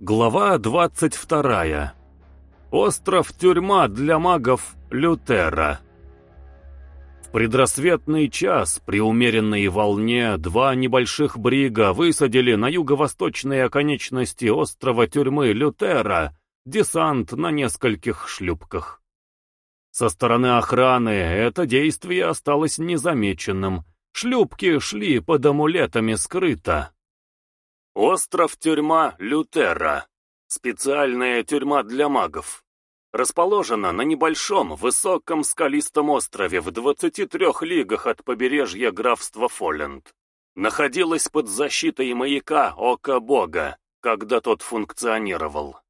Глава 22. Остров-тюрьма для магов Лютера. В предрассветный час при умеренной волне два небольших брига высадили на юго-восточной оконечности острова-тюрьмы Лютера десант на нескольких шлюпках. Со стороны охраны это действие осталось незамеченным. Шлюпки шли под амулетами скрыто. Остров-тюрьма Лютера. Специальная тюрьма для магов. Расположена на небольшом, высоком скалистом острове в 23 лигах от побережья графства Фолленд. Находилась под защитой маяка Ока Бога, когда тот функционировал.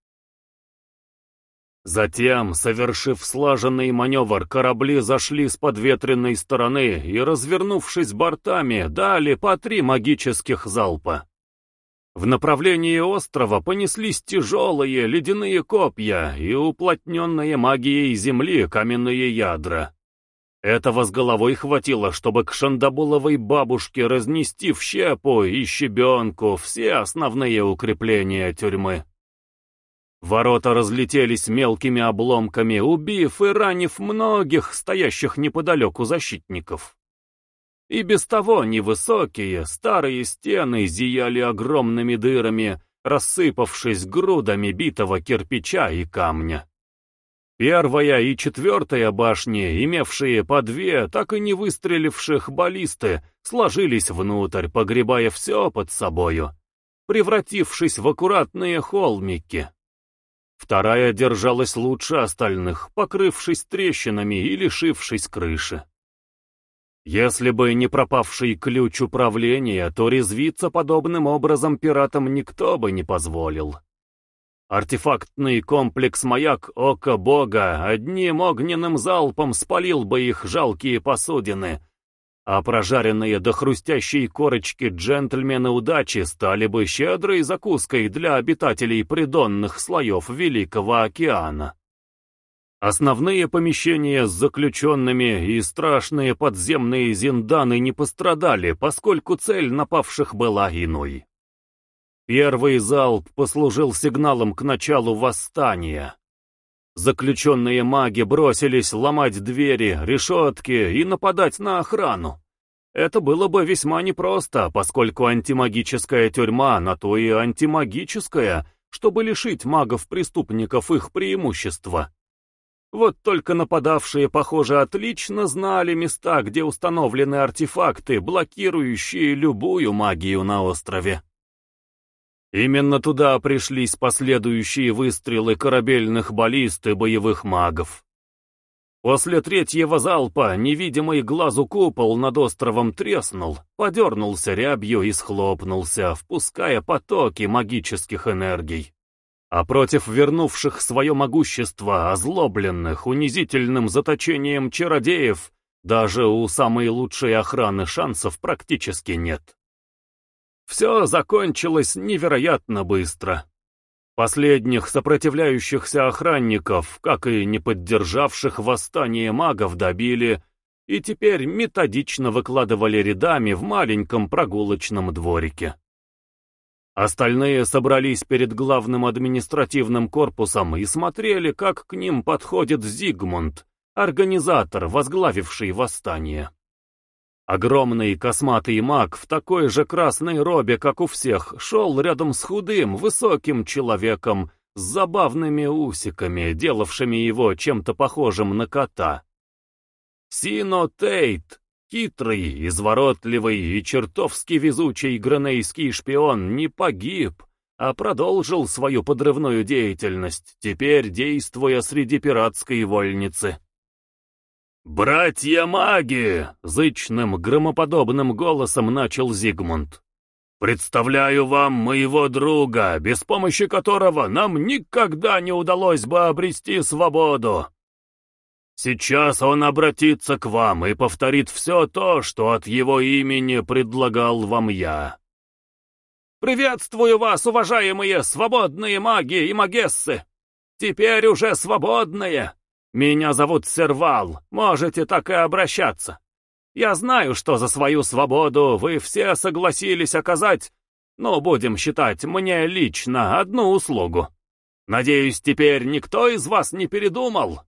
Затем, совершив слаженный маневр, корабли зашли с подветренной стороны и, развернувшись бортами, дали по три магических залпа. В направлении острова понеслись тяжелые ледяные копья и уплотненные магией земли каменные ядра. Этого с головой хватило, чтобы к шандабуловой бабушке разнести в щепу и щебенку все основные укрепления тюрьмы. Ворота разлетелись мелкими обломками, убив и ранив многих стоящих неподалеку защитников. И без того невысокие, старые стены зияли огромными дырами, рассыпавшись грудами битого кирпича и камня. Первая и четвертая башни, имевшие по две, так и не выстреливших баллисты, сложились внутрь, погребая все под собою, превратившись в аккуратные холмики. Вторая держалась лучше остальных, покрывшись трещинами и лишившись крыши. Если бы не пропавший ключ управления, то резвиться подобным образом пиратам никто бы не позволил. Артефактный комплекс «Маяк Ока Бога» одним огненным залпом спалил бы их жалкие посудины, а прожаренные до хрустящей корочки джентльмены удачи стали бы щедрой закуской для обитателей придонных слоев Великого океана. Основные помещения с заключенными и страшные подземные зинданы не пострадали, поскольку цель напавших была иной. Первый залп послужил сигналом к началу восстания. Заключенные маги бросились ломать двери, решетки и нападать на охрану. Это было бы весьма непросто, поскольку антимагическая тюрьма на то и антимагическая, чтобы лишить магов-преступников их преимущества. Вот только нападавшие, похоже, отлично знали места, где установлены артефакты, блокирующие любую магию на острове. Именно туда пришлись последующие выстрелы корабельных баллист и боевых магов. После третьего залпа невидимый глазу купол над островом треснул, подернулся рябью и схлопнулся, впуская потоки магических энергий. А против вернувших свое могущество, озлобленных унизительным заточением чародеев, даже у самой лучшей охраны шансов практически нет. Все закончилось невероятно быстро. Последних сопротивляющихся охранников, как и не поддержавших восстание магов, добили и теперь методично выкладывали рядами в маленьком прогулочном дворике. Остальные собрались перед главным административным корпусом и смотрели, как к ним подходит Зигмунд, организатор, возглавивший восстание. Огромный косматый маг в такой же красной робе, как у всех, шел рядом с худым, высоким человеком с забавными усиками, делавшими его чем-то похожим на кота. Сино Тейт, Хитрый, изворотливый и чертовски везучий гранейский шпион не погиб, а продолжил свою подрывную деятельность, теперь действуя среди пиратской вольницы. «Братья-маги!» — зычным, громоподобным голосом начал Зигмунд. «Представляю вам моего друга, без помощи которого нам никогда не удалось бы обрести свободу. Сейчас он обратится к вам и повторит все то, что от его имени предлагал вам я. «Приветствую вас, уважаемые свободные маги и магессы! Теперь уже свободные! Меня зовут Сервал, можете так и обращаться. Я знаю, что за свою свободу вы все согласились оказать, но будем считать мне лично одну услугу. Надеюсь, теперь никто из вас не передумал?»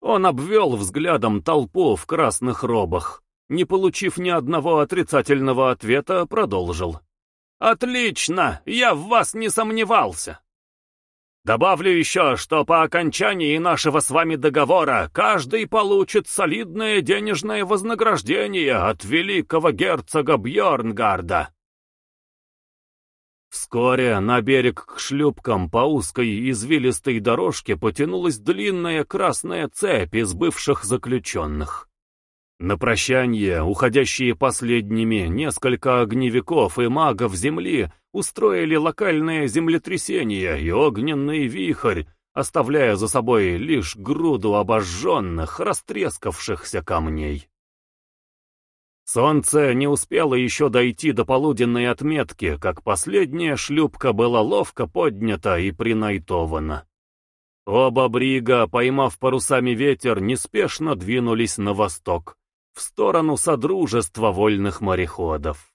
Он обвел взглядом толпу в красных робах. Не получив ни одного отрицательного ответа, продолжил. «Отлично! Я в вас не сомневался!» Добавлю еще, что по окончании нашего с вами договора каждый получит солидное денежное вознаграждение от великого герцога Бьорнгарда. Вскоре на берег к шлюпкам по узкой извилистой дорожке потянулась длинная красная цепь из бывших заключенных. На прощание, уходящие последними, несколько огневиков и магов Земли устроили локальное землетрясение и огненный вихрь, оставляя за собой лишь груду обожженных, растрескавшихся камней. Солнце не успело еще дойти до полуденной отметки, как последняя шлюпка была ловко поднята и принайтована. Оба брига, поймав парусами ветер, неспешно двинулись на восток, в сторону Содружества вольных мореходов.